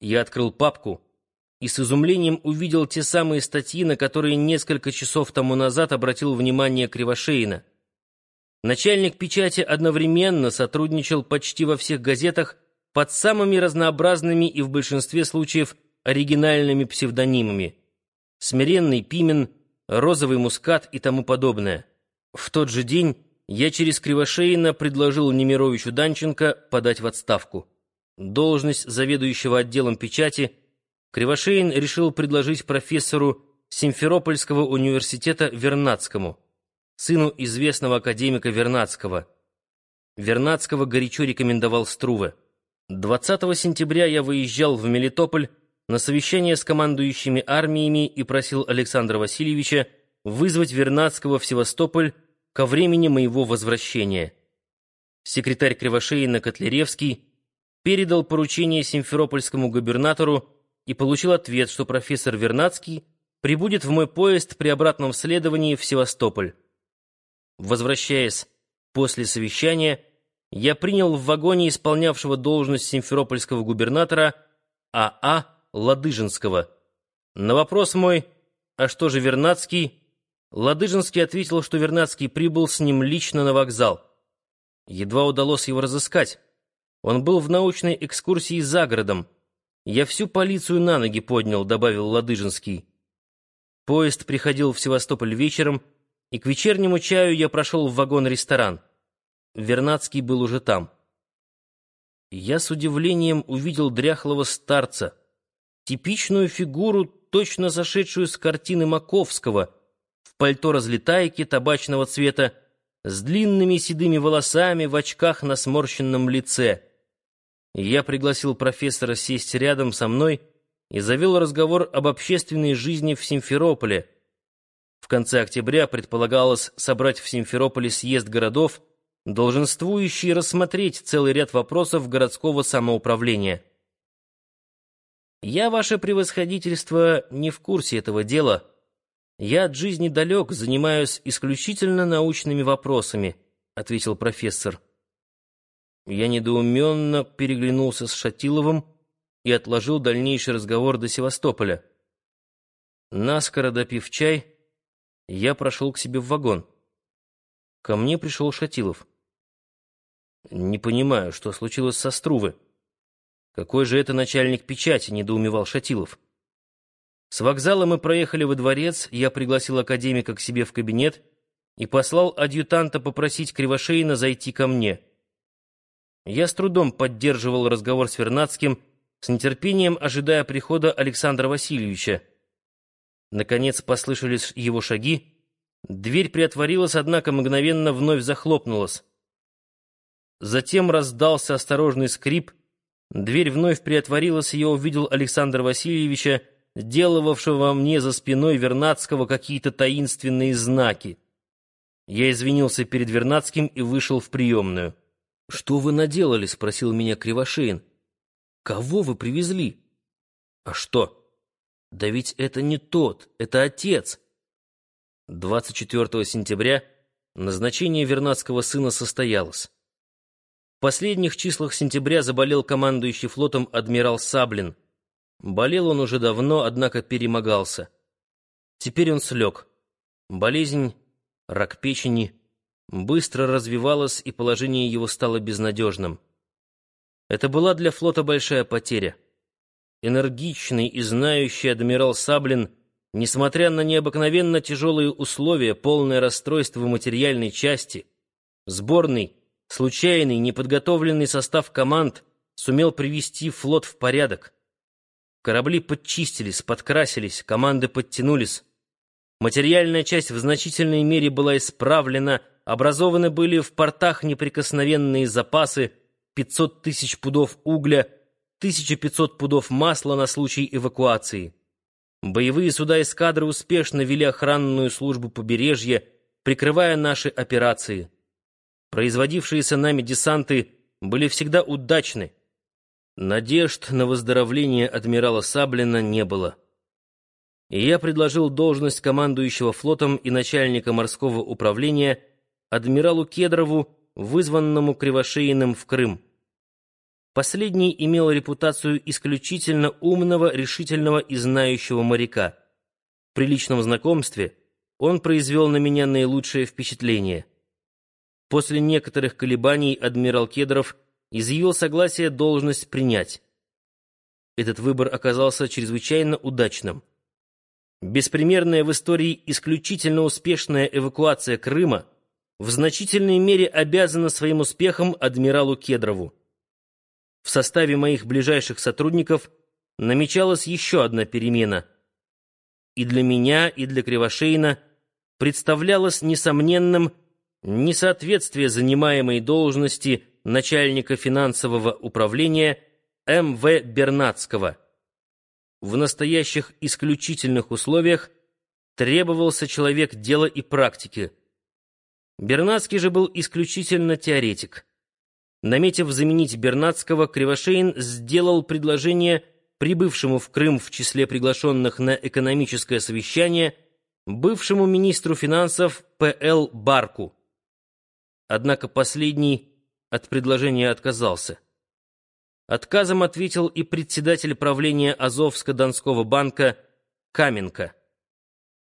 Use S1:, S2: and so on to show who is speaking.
S1: Я открыл папку и с изумлением увидел те самые статьи, на которые несколько часов тому назад обратил внимание Кривошеина. Начальник печати одновременно сотрудничал почти во всех газетах под самыми разнообразными и в большинстве случаев оригинальными псевдонимами «Смиренный Пимен», «Розовый мускат» и тому подобное. В тот же день я через Кривошеина предложил Немировичу Данченко подать в отставку. Должность заведующего отделом печати Кривошеин решил предложить профессору Симферопольского университета Вернадскому, сыну известного академика Вернадского. Вернадского горячо рекомендовал Струве. 20 сентября я выезжал в Мелитополь на совещание с командующими армиями и просил Александра Васильевича вызвать Вернадского в Севастополь ко времени моего возвращения. Секретарь Кривошеина Котляревский передал поручение симферопольскому губернатору и получил ответ, что профессор Вернадский прибудет в мой поезд при обратном следовании в Севастополь. Возвращаясь после совещания, я принял в вагоне исполнявшего должность симферопольского губернатора А.А. А Ладыжинского. На вопрос мой «А что же Вернадский?» Ладыжинский ответил, что Вернадский прибыл с ним лично на вокзал. Едва удалось его разыскать. Он был в научной экскурсии за городом. Я всю полицию на ноги поднял, добавил Ладыжинский. Поезд приходил в Севастополь вечером, и к вечернему чаю я прошел в вагон-ресторан. Вернадский был уже там. Я с удивлением увидел дряхлого старца, типичную фигуру, точно сошедшую с картины Маковского, в пальто разлетайки табачного цвета, с длинными седыми волосами в очках на сморщенном лице — я пригласил профессора сесть рядом со мной и завел разговор об общественной жизни в Симферополе. В конце октября предполагалось собрать в Симферополе съезд городов, долженствующий рассмотреть целый ряд вопросов городского самоуправления. «Я, ваше превосходительство, не в курсе этого дела. Я от жизни далек, занимаюсь исключительно научными вопросами», — ответил профессор. Я недоуменно переглянулся с Шатиловым и отложил дальнейший разговор до Севастополя. Наскоро допив чай, я прошел к себе в вагон. Ко мне пришел Шатилов. «Не понимаю, что случилось со Струвы. Какой же это начальник печати?» — недоумевал Шатилов. С вокзала мы проехали во дворец, я пригласил академика к себе в кабинет и послал адъютанта попросить Кривошеина зайти ко мне — я с трудом поддерживал разговор с Вернадским, с нетерпением ожидая прихода Александра Васильевича. Наконец послышались его шаги. Дверь приотворилась, однако мгновенно вновь захлопнулась. Затем раздался осторожный скрип. Дверь вновь приотворилась, и я увидел Александра Васильевича, делавшего мне за спиной Вернадского какие-то таинственные знаки. Я извинился перед Вернадским и вышел в приемную. «Что вы наделали?» — спросил меня Кривошеин. «Кого вы привезли?» «А что?» «Да ведь это не тот, это отец!» 24 сентября назначение Вернадского сына состоялось. В последних числах сентября заболел командующий флотом адмирал Саблин. Болел он уже давно, однако перемогался. Теперь он слег. Болезнь, рак печени — быстро развивалось, и положение его стало безнадежным. Это была для флота большая потеря. Энергичный и знающий адмирал Саблин, несмотря на необыкновенно тяжелые условия, полное расстройство материальной части, сборный, случайный, неподготовленный состав команд сумел привести флот в порядок. Корабли подчистились, подкрасились, команды подтянулись. Материальная часть в значительной мере была исправлена, образованы были в портах неприкосновенные запасы 500 тысяч пудов угля, 1500 пудов масла на случай эвакуации. Боевые суда эскадры успешно вели охранную службу побережья, прикрывая наши операции. Производившиеся нами десанты были всегда удачны. Надежд на выздоровление адмирала Саблина не было. И я предложил должность командующего флотом и начальника морского управления адмиралу Кедрову, вызванному Кривошеиным в Крым. Последний имел репутацию исключительно умного, решительного и знающего моряка. При личном знакомстве он произвел на меня наилучшее впечатление. После некоторых колебаний адмирал Кедров изъявил согласие должность принять. Этот выбор оказался чрезвычайно удачным. Беспримерная в истории исключительно успешная эвакуация Крыма в значительной мере обязана своим успехом адмиралу Кедрову. В составе моих ближайших сотрудников намечалась еще одна перемена. И для меня, и для Кривошеина представлялось несомненным несоответствие занимаемой должности начальника финансового управления М.В. Бернацкого. В настоящих исключительных условиях требовался человек дела и практики. Бернацкий же был исключительно теоретик. Наметив заменить Бернацкого, Кривошеин сделал предложение прибывшему в Крым в числе приглашенных на экономическое совещание бывшему министру финансов П.Л. Барку. Однако последний от предложения отказался. Отказом ответил и председатель правления Азовско-Донского банка Каменко.